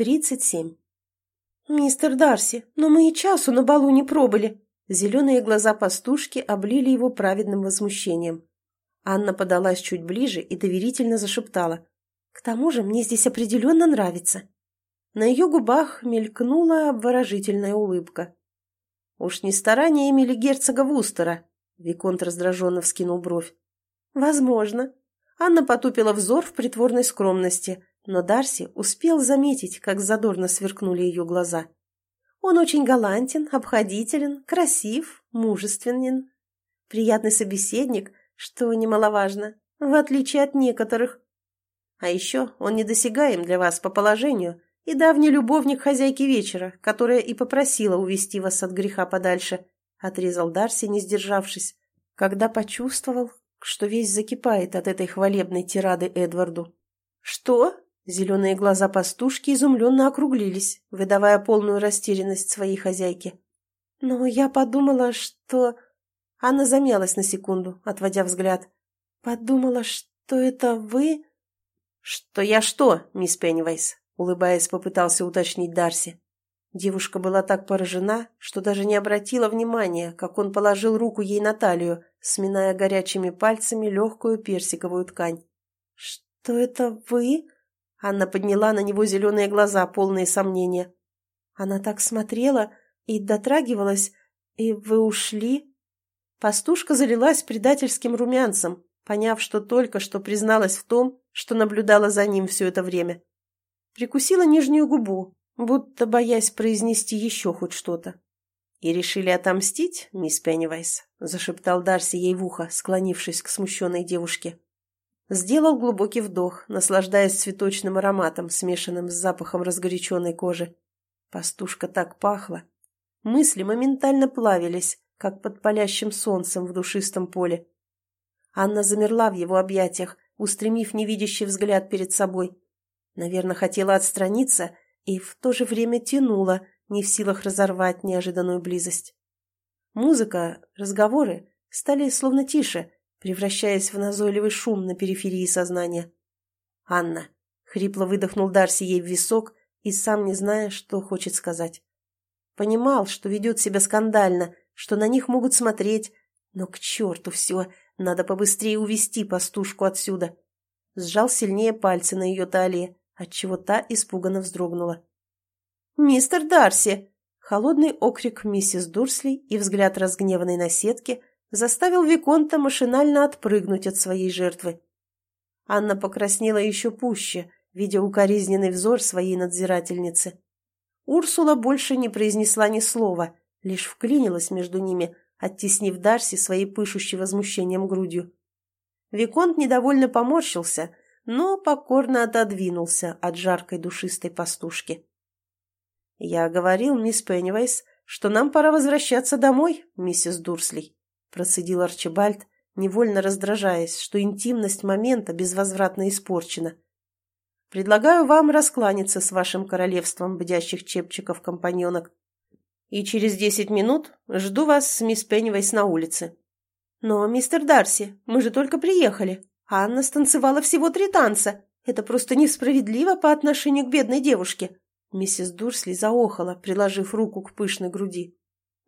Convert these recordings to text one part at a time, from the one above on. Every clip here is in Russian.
37. «Мистер Дарси, но мы и часу на балу не пробыли!» Зеленые глаза пастушки облили его праведным возмущением. Анна подалась чуть ближе и доверительно зашептала. «К тому же мне здесь определенно нравится». На ее губах мелькнула обворожительная улыбка. «Уж не стараниями ли герцога Вустера?» Виконт раздраженно вскинул бровь. «Возможно». Анна потупила взор в притворной скромности, но Дарси успел заметить, как задорно сверкнули ее глаза. Он очень галантен, обходителен, красив, мужественен. Приятный собеседник, что немаловажно, в отличие от некоторых. А еще он недосягаем для вас по положению и давний любовник хозяйки вечера, которая и попросила увести вас от греха подальше, отрезал Дарси, не сдержавшись, когда почувствовал, что весь закипает от этой хвалебной тирады Эдварду. «Что?» Зеленые глаза пастушки изумленно округлились, выдавая полную растерянность своей хозяйки. «Но я подумала, что...» Анна замялась на секунду, отводя взгляд. «Подумала, что это вы...» «Что я что, мисс Пеннивайс?» улыбаясь, попытался уточнить Дарси. Девушка была так поражена, что даже не обратила внимания, как он положил руку ей на талию, сминая горячими пальцами легкую персиковую ткань. «Что это вы?» Анна подняла на него зеленые глаза, полные сомнения. Она так смотрела и дотрагивалась, и вы ушли. Пастушка залилась предательским румянцем, поняв, что только что призналась в том, что наблюдала за ним все это время. Прикусила нижнюю губу, будто боясь произнести еще хоть что-то. «И решили отомстить, мисс Пеннивайс?» — зашептал Дарси ей в ухо, склонившись к смущенной девушке. Сделал глубокий вдох, наслаждаясь цветочным ароматом, смешанным с запахом разгоряченной кожи. Пастушка так пахла. Мысли моментально плавились, как под палящим солнцем в душистом поле. Анна замерла в его объятиях, устремив невидящий взгляд перед собой. Наверное, хотела отстраниться и в то же время тянула, не в силах разорвать неожиданную близость. Музыка, разговоры стали словно тише, превращаясь в назойливый шум на периферии сознания. «Анна!» — хрипло выдохнул Дарси ей в висок и сам не зная, что хочет сказать. Понимал, что ведет себя скандально, что на них могут смотреть, но к черту все, надо побыстрее увести пастушку отсюда. Сжал сильнее пальцы на ее талии, отчего та испуганно вздрогнула. «Мистер Дарси!» Холодный окрик миссис Дурсли и взгляд разгневанной наседки заставил Виконта машинально отпрыгнуть от своей жертвы. Анна покраснела еще пуще, видя укоризненный взор своей надзирательницы. Урсула больше не произнесла ни слова, лишь вклинилась между ними, оттеснив Дарси своей пышущей возмущением грудью. Виконт недовольно поморщился, но покорно отодвинулся от жаркой душистой пастушки. «Я говорил, мисс Пеннивайс, что нам пора возвращаться домой, миссис Дурсли», процедил Арчибальд, невольно раздражаясь, что интимность момента безвозвратно испорчена. «Предлагаю вам раскланяться с вашим королевством бдящих чепчиков-компаньонок. И через десять минут жду вас с мисс Пеннивайс на улице». «Но, мистер Дарси, мы же только приехали. Анна станцевала всего три танца. Это просто несправедливо по отношению к бедной девушке». Миссис Дурсли заохала, приложив руку к пышной груди.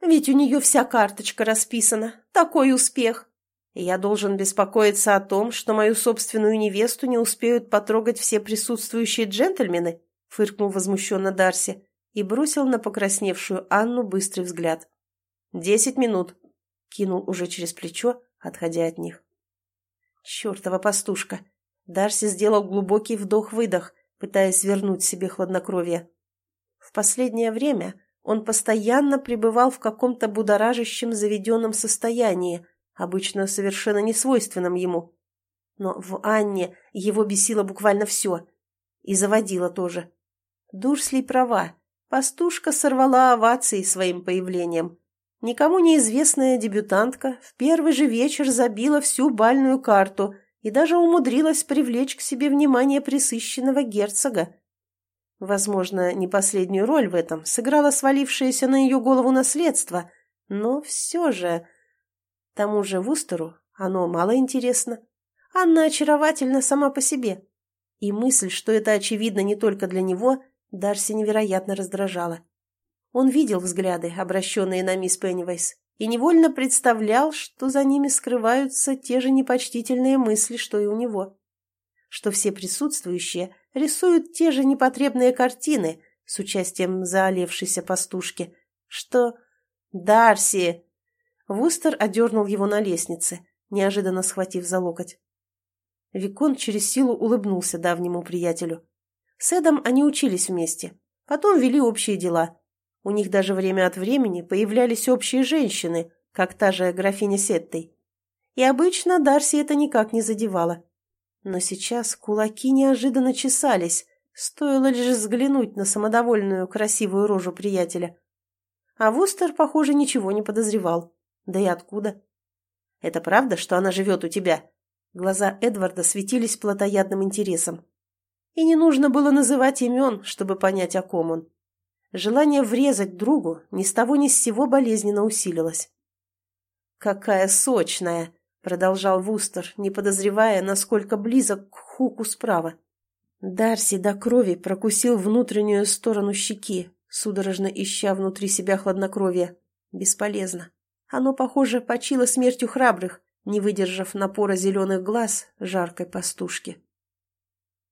Ведь у нее вся карточка расписана. Такой успех. Я должен беспокоиться о том, что мою собственную невесту не успеют потрогать все присутствующие джентльмены, фыркнул возмущенно Дарси и бросил на покрасневшую Анну быстрый взгляд. «Десять минут», — кинул уже через плечо, отходя от них. «Чертова пастушка!» Дарси сделал глубокий вдох-выдох, пытаясь вернуть себе хладнокровие. В последнее время он постоянно пребывал в каком-то будоражащем заведенном состоянии, обычно совершенно несвойственном ему. Но в Анне его бесило буквально все. И заводило тоже. Дурсли права. Пастушка сорвала овации своим появлением. Никому неизвестная дебютантка в первый же вечер забила всю бальную карту и даже умудрилась привлечь к себе внимание присыщенного герцога. Возможно, не последнюю роль в этом сыграло свалившееся на ее голову наследство, но все же... Тому же Вустеру оно мало интересно. Анна очаровательна сама по себе. И мысль, что это очевидно не только для него, Дарси невероятно раздражала. Он видел взгляды, обращенные на мисс Пеннивайс, и невольно представлял, что за ними скрываются те же непочтительные мысли, что и у него. Что все присутствующие рисуют те же непотребные картины с участием заолевшейся пастушки. Что... «Дарси!» Вустер одернул его на лестнице, неожиданно схватив за локоть. Викон через силу улыбнулся давнему приятелю. С Эдом они учились вместе, потом вели общие дела. У них даже время от времени появлялись общие женщины, как та же графиня Сеттой. И обычно Дарси это никак не задевало. Но сейчас кулаки неожиданно чесались, стоило лишь взглянуть на самодовольную красивую рожу приятеля. А Вустер, похоже, ничего не подозревал. Да и откуда? «Это правда, что она живет у тебя?» Глаза Эдварда светились плотоядным интересом. И не нужно было называть имен, чтобы понять, о ком он. Желание врезать другу ни с того ни с сего болезненно усилилось. «Какая сочная!» — продолжал Вустер, не подозревая, насколько близок к хуку справа. Дарси до крови прокусил внутреннюю сторону щеки, судорожно ища внутри себя хладнокровие. Бесполезно. Оно, похоже, почило смертью храбрых, не выдержав напора зеленых глаз жаркой пастушки.